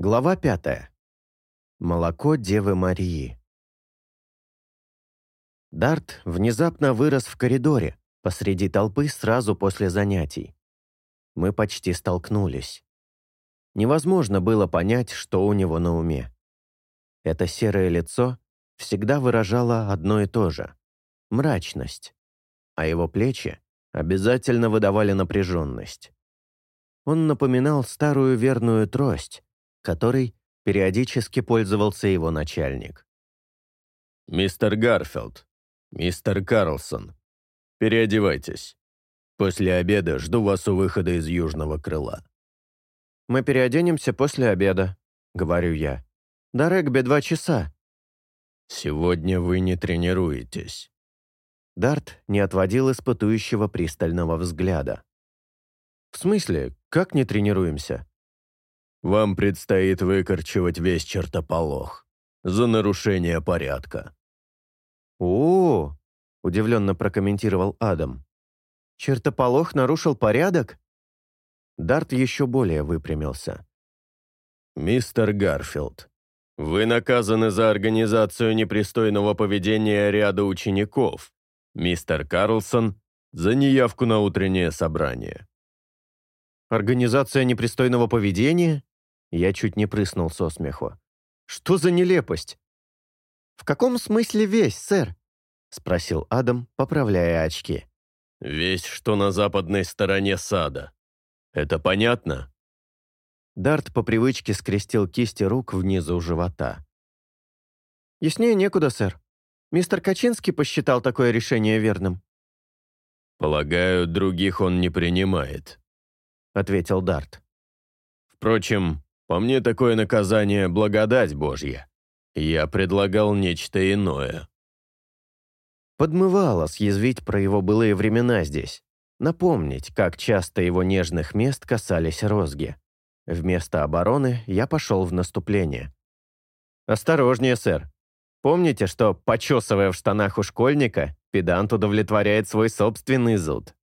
Глава пятая. Молоко Девы Марии. Дарт внезапно вырос в коридоре, посреди толпы сразу после занятий. Мы почти столкнулись. Невозможно было понять, что у него на уме. Это серое лицо всегда выражало одно и то же — мрачность, а его плечи обязательно выдавали напряженность. Он напоминал старую верную трость, которой периодически пользовался его начальник. «Мистер Гарфилд, мистер Карлсон, переодевайтесь. После обеда жду вас у выхода из южного крыла». «Мы переоденемся после обеда», — говорю я. «До регби два часа». «Сегодня вы не тренируетесь». Дарт не отводил испытующего пристального взгляда. «В смысле, как не тренируемся?» «Вам предстоит выкорчевать весь чертополох за нарушение порядка». «О, -о, -о удивленно прокомментировал Адам. «Чертополох нарушил порядок?» Дарт еще более выпрямился. «Мистер Гарфилд, вы наказаны за организацию непристойного поведения ряда учеников. Мистер Карлсон — за неявку на утреннее собрание». «Организация непристойного поведения?» Я чуть не прыснул со смеху. «Что за нелепость?» «В каком смысле весь, сэр?» — спросил Адам, поправляя очки. «Весь, что на западной стороне сада. Это понятно?» Дарт по привычке скрестил кисти рук внизу живота. «Яснее некуда, сэр. Мистер Качинский посчитал такое решение верным». «Полагаю, других он не принимает», — ответил Дарт. «Впрочем, по мне такое наказание — благодать Божья. Я предлагал нечто иное». Подмывало съязвить про его былые времена здесь. Напомнить, как часто его нежных мест касались розги. Вместо обороны я пошел в наступление. «Осторожнее, сэр. Помните, что, почесывая в штанах у школьника, педант удовлетворяет свой собственный зуд?»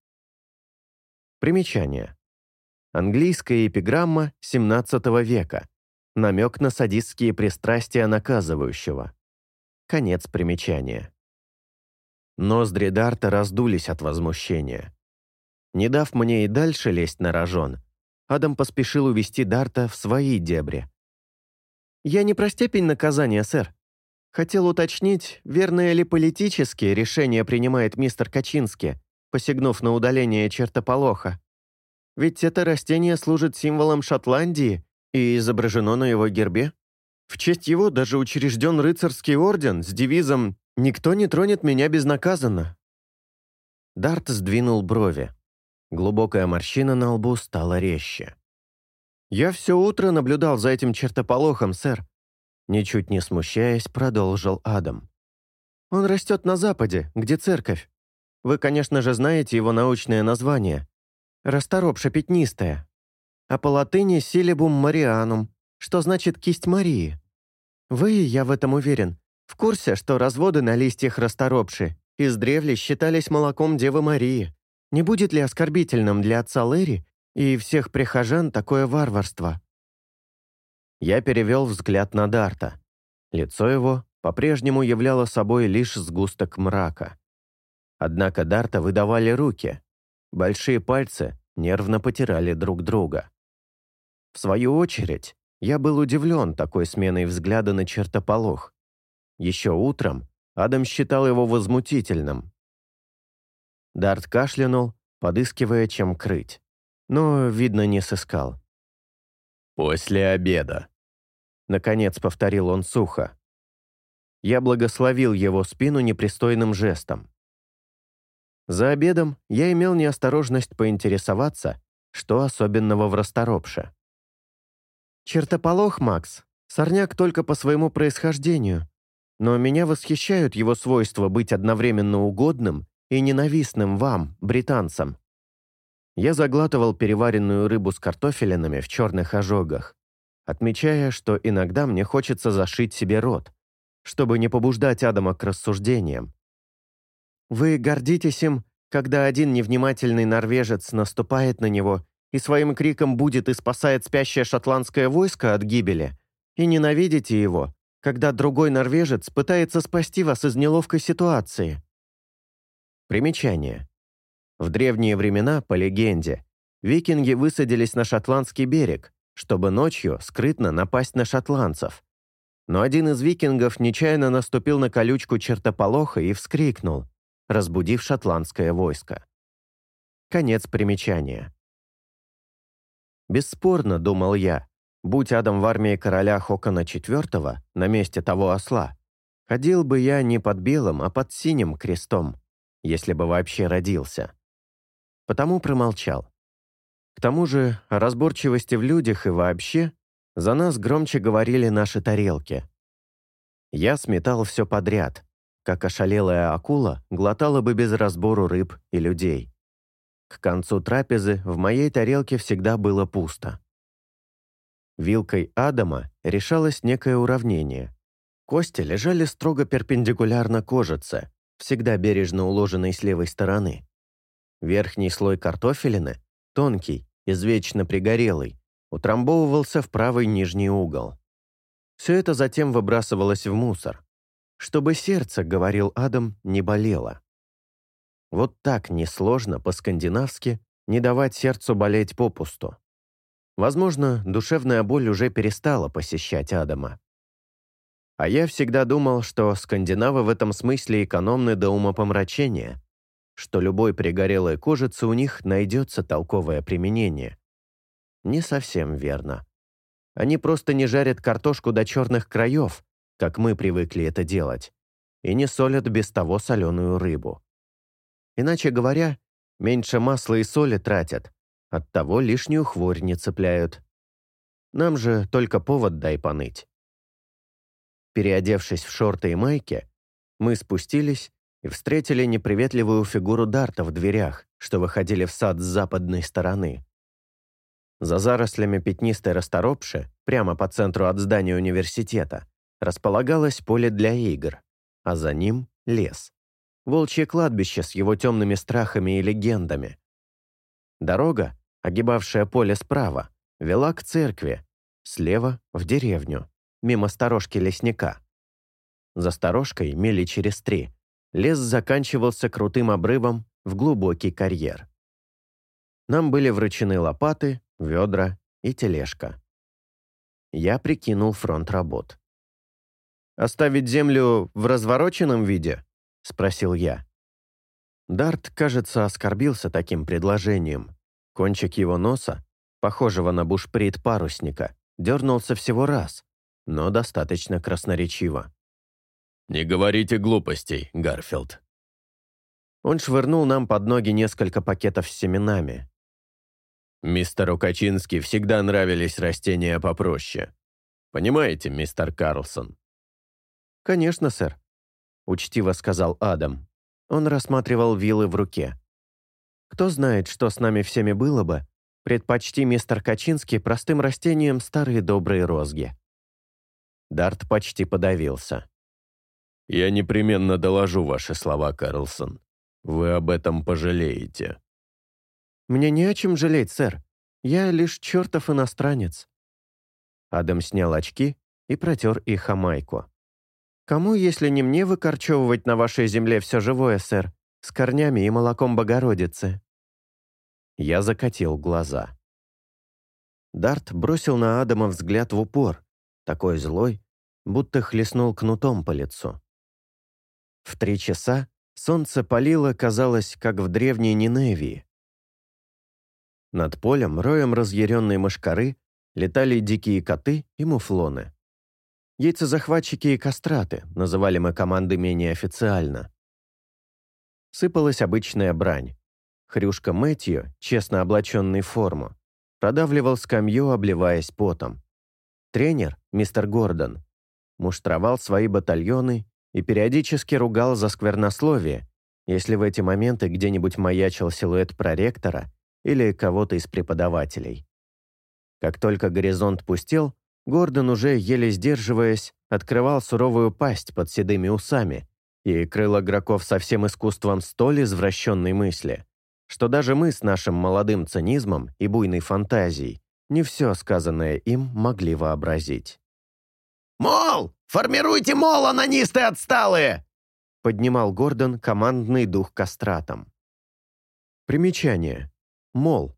Примечание. Английская эпиграмма XVII века. Намек на садистские пристрастия наказывающего. Конец примечания. Ноздри Дарта раздулись от возмущения. Не дав мне и дальше лезть на рожон, Адам поспешил увести Дарта в свои дебри. «Я не про степень наказания, сэр. Хотел уточнить, верное ли политические решение принимает мистер Качински, посягнув на удаление чертополоха. Ведь это растение служит символом Шотландии и изображено на его гербе. В честь его даже учрежден рыцарский орден с девизом «Никто не тронет меня безнаказанно». Дарт сдвинул брови. Глубокая морщина на лбу стала резче. «Я все утро наблюдал за этим чертополохом, сэр», ничуть не смущаясь, продолжил Адам. «Он растет на западе, где церковь. Вы, конечно же, знаете его научное название. Расторопша пятнистая. А по латыни «силибум марианум», что значит «кисть Марии». Вы, я в этом уверен, в курсе, что разводы на листьях расторопши издревле считались молоком Девы Марии. Не будет ли оскорбительным для отца Лэри и всех прихожан такое варварство? Я перевел взгляд на Дарта. Лицо его по-прежнему являло собой лишь сгусток мрака. Однако Дарта выдавали руки, Большие пальцы нервно потирали друг друга. В свою очередь, я был удивлен такой сменой взгляда на чертополох. Еще утром Адам считал его возмутительным. Дарт кашлянул, подыскивая, чем крыть. Но, видно, не сыскал. «После обеда», — наконец повторил он сухо. Я благословил его спину непристойным жестом. За обедом я имел неосторожность поинтересоваться, что особенного в расторопше. «Чертополох, Макс, сорняк только по своему происхождению, но меня восхищают его свойства быть одновременно угодным и ненавистным вам, британцам». Я заглатывал переваренную рыбу с картофелинами в черных ожогах, отмечая, что иногда мне хочется зашить себе рот, чтобы не побуждать Адама к рассуждениям. Вы гордитесь им, когда один невнимательный норвежец наступает на него и своим криком будет и спасает спящее шотландское войско от гибели, и ненавидите его, когда другой норвежец пытается спасти вас из неловкой ситуации. Примечание. В древние времена, по легенде, викинги высадились на шотландский берег, чтобы ночью скрытно напасть на шотландцев. Но один из викингов нечаянно наступил на колючку чертополоха и вскрикнул, разбудив шотландское войско. Конец примечания. Бесспорно, думал я, будь Адам в армии короля Хокона IV на месте того осла, ходил бы я не под белым, а под синим крестом, если бы вообще родился. Потому промолчал. К тому же разборчивости в людях и вообще за нас громче говорили наши тарелки. Я сметал все подряд, как ошалелая акула глотала бы без разбору рыб и людей. К концу трапезы в моей тарелке всегда было пусто. Вилкой Адама решалось некое уравнение. Кости лежали строго перпендикулярно кожице, всегда бережно уложенной с левой стороны. Верхний слой картофелины, тонкий, извечно пригорелый, утрамбовывался в правый нижний угол. Все это затем выбрасывалось в мусор. Чтобы сердце, говорил Адам, не болело. Вот так несложно по-скандинавски не давать сердцу болеть попусту. Возможно, душевная боль уже перестала посещать Адама. А я всегда думал, что скандинавы в этом смысле экономны до умопомрачения, что любой пригорелой кожице у них найдется толковое применение. Не совсем верно. Они просто не жарят картошку до черных краев, как мы привыкли это делать, и не солят без того соленую рыбу. Иначе говоря, меньше масла и соли тратят, оттого лишнюю хворь не цепляют. Нам же только повод дай поныть. Переодевшись в шорты и майки, мы спустились и встретили неприветливую фигуру Дарта в дверях, что выходили в сад с западной стороны. За зарослями пятнистой расторопши, прямо по центру от здания университета, располагалось поле для игр, а за ним — лес волчье кладбище с его темными страхами и легендами. Дорога, огибавшая поле справа, вела к церкви, слева — в деревню, мимо сторожки лесника. За сторожкой, мили через три, лес заканчивался крутым обрывом в глубокий карьер. Нам были вручены лопаты, ведра и тележка. Я прикинул фронт работ. «Оставить землю в развороченном виде?» — спросил я. Дарт, кажется, оскорбился таким предложением. Кончик его носа, похожего на бушприт парусника, дернулся всего раз, но достаточно красноречиво. «Не говорите глупостей, Гарфилд». Он швырнул нам под ноги несколько пакетов с семенами. «Мистеру Качински всегда нравились растения попроще. Понимаете, мистер Карлсон?» «Конечно, сэр», — учтиво сказал Адам. Он рассматривал вилы в руке. «Кто знает, что с нами всеми было бы, предпочти мистер Качинский простым растениям старые добрые розги». Дарт почти подавился. «Я непременно доложу ваши слова, Карлсон. Вы об этом пожалеете». «Мне не о чем жалеть, сэр. Я лишь чертов иностранец». Адам снял очки и протер их о майку. Кому, если не мне, выкорчевывать на вашей земле все живое, сэр, с корнями и молоком Богородицы?» Я закатил глаза. Дарт бросил на Адама взгляд в упор, такой злой, будто хлестнул кнутом по лицу. В три часа солнце палило, казалось, как в древней Ниневии. Над полем, роем разъяренной мошкары, летали дикие коты и муфлоны. Яйцезахватчики и кастраты, называли мы команды менее официально. Сыпалась обычная брань. Хрюшка Мэтью, честно облаченный в форму, продавливал скамью, обливаясь потом. Тренер, мистер Гордон, муштровал свои батальоны и периодически ругал за сквернословие, если в эти моменты где-нибудь маячил силуэт проректора или кого-то из преподавателей. Как только горизонт пустел, Гордон, уже еле сдерживаясь, открывал суровую пасть под седыми усами и крыл игроков со всем искусством столь извращенной мысли, что даже мы с нашим молодым цинизмом и буйной фантазией не все сказанное им могли вообразить. «Мол! Формируйте мол, анонисты отсталые!» поднимал Гордон командный дух кастратом. Примечание. Мол.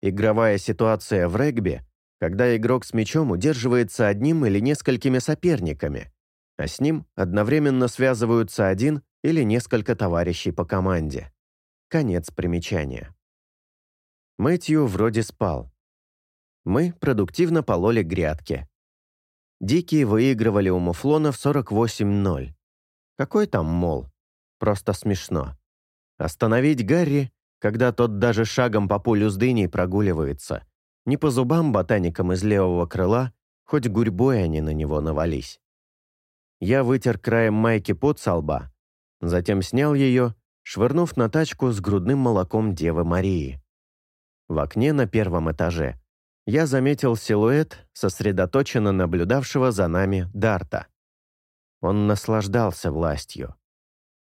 Игровая ситуация в регби, когда игрок с мячом удерживается одним или несколькими соперниками, а с ним одновременно связываются один или несколько товарищей по команде. Конец примечания. Мэтью вроде спал. Мы продуктивно пололи грядки. Дикие выигрывали у Муфлона в 48-0. Какой там мол? Просто смешно. Остановить Гарри, когда тот даже шагом по полю с дыней прогуливается. Не по зубам ботаникам из левого крыла, хоть гурьбой они на него навались. Я вытер краем майки под со лба, затем снял ее, швырнув на тачку с грудным молоком Девы Марии. В окне на первом этаже я заметил силуэт, сосредоточенно наблюдавшего за нами Дарта. Он наслаждался властью.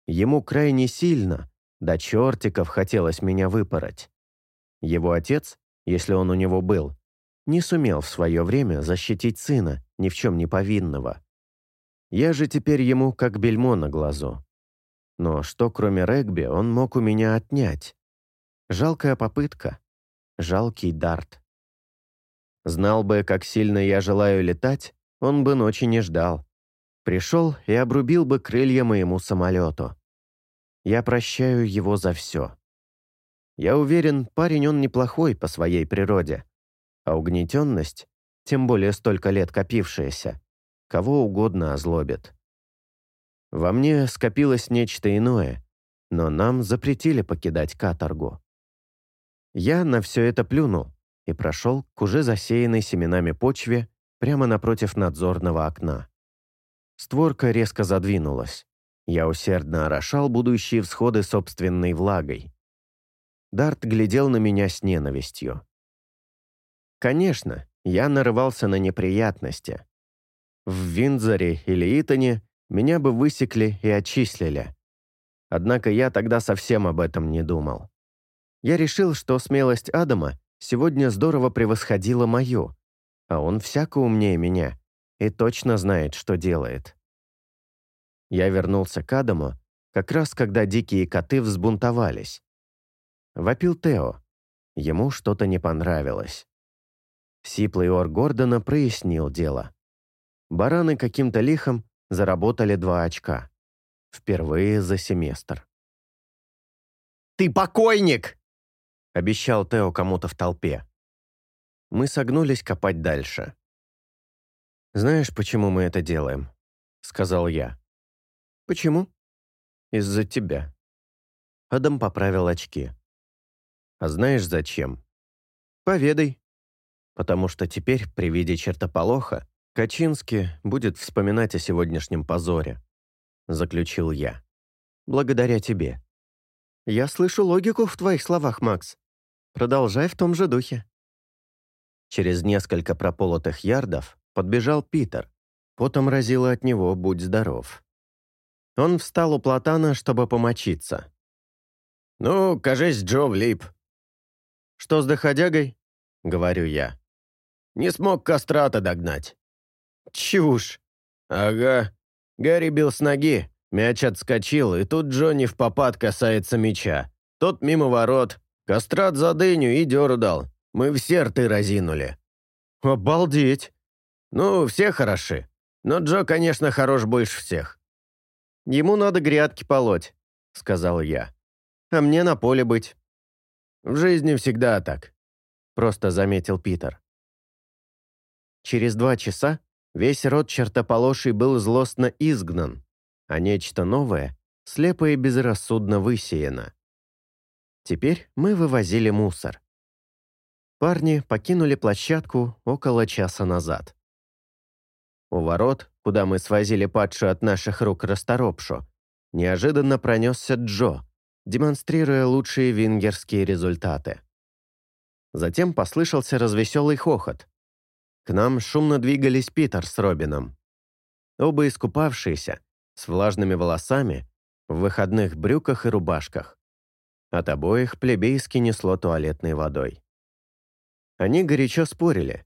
Ему крайне сильно, до чертиков хотелось меня выпороть. Его отец, если он у него был, не сумел в свое время защитить сына, ни в чем не повинного. Я же теперь ему как бельмо на глазу. Но что, кроме регби, он мог у меня отнять? Жалкая попытка. Жалкий дарт. Знал бы, как сильно я желаю летать, он бы ночи не ждал. Пришел и обрубил бы крылья моему самолету. Я прощаю его за все. Я уверен, парень он неплохой по своей природе. А угнетенность, тем более столько лет копившаяся, кого угодно озлобит. Во мне скопилось нечто иное, но нам запретили покидать каторгу. Я на все это плюнул и прошел к уже засеянной семенами почве прямо напротив надзорного окна. Створка резко задвинулась. Я усердно орошал будущие всходы собственной влагой. Дарт глядел на меня с ненавистью. Конечно, я нарывался на неприятности, в Виндзоре или Итоне меня бы высекли и отчислили. Однако я тогда совсем об этом не думал. Я решил, что смелость Адама сегодня здорово превосходила мою, а он всяко умнее меня и точно знает, что делает. Я вернулся к Адаму, как раз когда дикие коты взбунтовались. Вопил Тео. Ему что-то не понравилось. Сиплый ор Гордона прояснил дело бараны каким-то лихом заработали два очка. Впервые за семестр. «Ты покойник!» — обещал Тео кому-то в толпе. Мы согнулись копать дальше. «Знаешь, почему мы это делаем?» — сказал я. «Почему?» «Из-за тебя». Адам поправил очки. «А знаешь, зачем?» «Поведай». «Потому что теперь, при виде чертополоха, Качинский будет вспоминать о сегодняшнем позоре», — заключил я. «Благодаря тебе». «Я слышу логику в твоих словах, Макс. Продолжай в том же духе». Через несколько прополотых ярдов подбежал Питер. Потом разило от него «Будь здоров». Он встал у платана, чтобы помочиться. «Ну, кажись, Джо влип». «Что с доходягой?» — говорю я. «Не смог кастрата догнать». «Чушь!» «Ага. Гарри бил с ноги, мяч отскочил, и тут Джонни в попад касается мяча. Тот мимо ворот. Кастрат за дыню и дёру дал. Мы все рты разинули». «Обалдеть!» «Ну, все хороши. Но Джо, конечно, хорош больше всех». «Ему надо грядки полоть», — сказал я. «А мне на поле быть». «В жизни всегда так», — просто заметил Питер. Через два часа Весь род чертополошей был злостно изгнан, а нечто новое слепо и безрассудно высеяно. Теперь мы вывозили мусор. Парни покинули площадку около часа назад. У ворот, куда мы свозили падшую от наших рук расторопшу, неожиданно пронесся Джо, демонстрируя лучшие вингерские результаты. Затем послышался развеселый хохот. К нам шумно двигались Питер с Робином. Оба искупавшиеся, с влажными волосами, в выходных брюках и рубашках. От обоих плебейски несло туалетной водой. Они горячо спорили.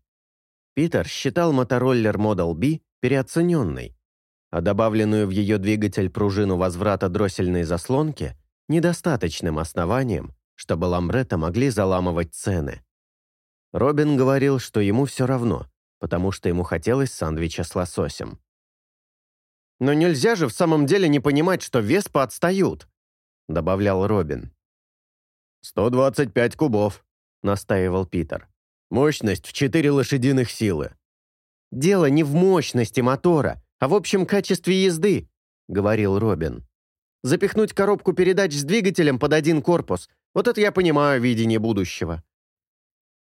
Питер считал мотороллер Model B переоцененной, а добавленную в ее двигатель пружину возврата дроссельной заслонки недостаточным основанием, чтобы ламбрета могли заламывать цены. Робин говорил, что ему все равно, потому что ему хотелось сандвича с лососем. «Но нельзя же в самом деле не понимать, что Веспа отстают», — добавлял Робин. «125 кубов», — настаивал Питер. «Мощность в 4 лошадиных силы». «Дело не в мощности мотора, а в общем качестве езды», — говорил Робин. «Запихнуть коробку передач с двигателем под один корпус — вот это я понимаю видение будущего».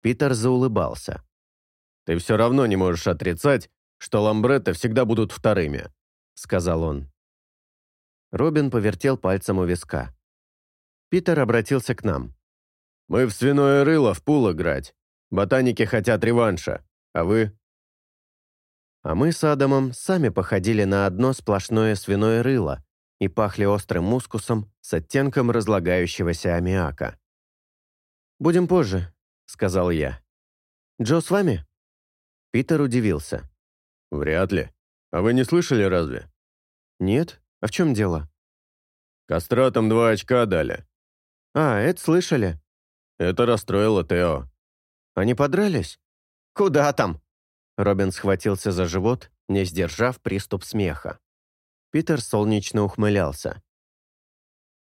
Питер заулыбался. «Ты все равно не можешь отрицать, что ламбретты всегда будут вторыми», — сказал он. Робин повертел пальцем у виска. Питер обратился к нам. «Мы в свиное рыло в пул играть. Ботаники хотят реванша. А вы?» А мы с Адамом сами походили на одно сплошное свиное рыло и пахли острым мускусом с оттенком разлагающегося аммиака. «Будем позже», — сказал я. «Джо с вами?» Питер удивился. «Вряд ли. А вы не слышали разве?» «Нет. А в чем дело?» «Кастратам два очка дали. «А, это слышали?» Это расстроило Тео. «Они подрались?» «Куда там?» Робин схватился за живот, не сдержав приступ смеха. Питер солнечно ухмылялся.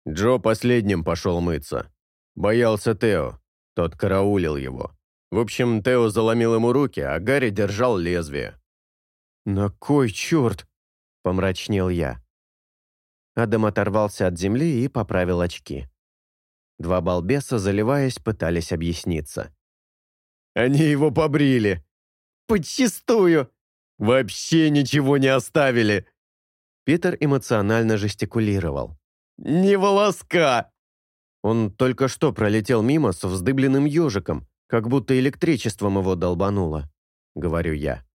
Джо последним пошел мыться. Боялся Тео. Тот караулил его. В общем, Тео заломил ему руки, а Гарри держал лезвие. «На кой черт?» — помрачнел я. Адам оторвался от земли и поправил очки. Два балбеса, заливаясь, пытались объясниться. «Они его побрили!» «Подчистую!» «Вообще ничего не оставили!» Питер эмоционально жестикулировал. «Не волоска!» Он только что пролетел мимо со вздыбленным ежиком, как будто электричеством его долбануло, говорю я.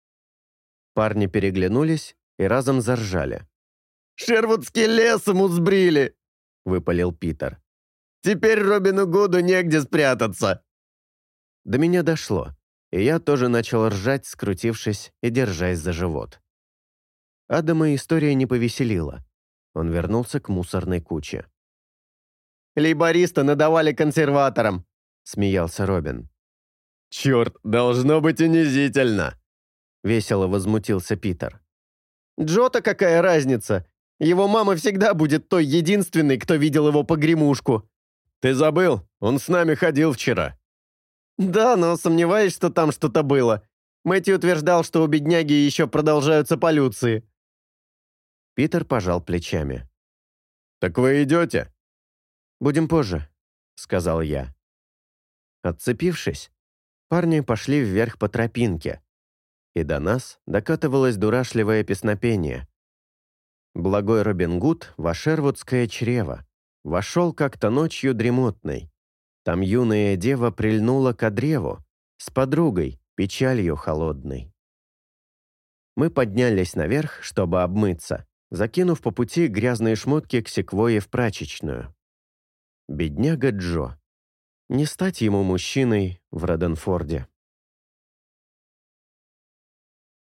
Парни переглянулись и разом заржали. «Шервудский лес ему сбрили!» — выпалил Питер. Теперь Робину Гуду негде спрятаться!» До меня дошло, и я тоже начал ржать, скрутившись и держась за живот. Адама история не повеселила. Он вернулся к мусорной куче. «Лейбористы надавали консерваторам», — смеялся Робин. «Черт, должно быть унизительно!» — весело возмутился Питер. «Джо-то какая разница? Его мама всегда будет той единственной, кто видел его погремушку», «Ты забыл? Он с нами ходил вчера». «Да, но сомневаюсь, что там что-то было. Мэтью утверждал, что у бедняги еще продолжаются полюции». Питер пожал плечами. «Так вы идете?» «Будем позже», — сказал я. Отцепившись, парни пошли вверх по тропинке, и до нас докатывалось дурашливое песнопение. Благой Робин Гуд в Ашервудское чрево. Вошел как-то ночью дремотной. Там юная дева прильнула к древу с подругой, печалью холодной. Мы поднялись наверх, чтобы обмыться, закинув по пути грязные шмотки к секвое в прачечную. Бедняга Джо. Не стать ему мужчиной в Роденфорде.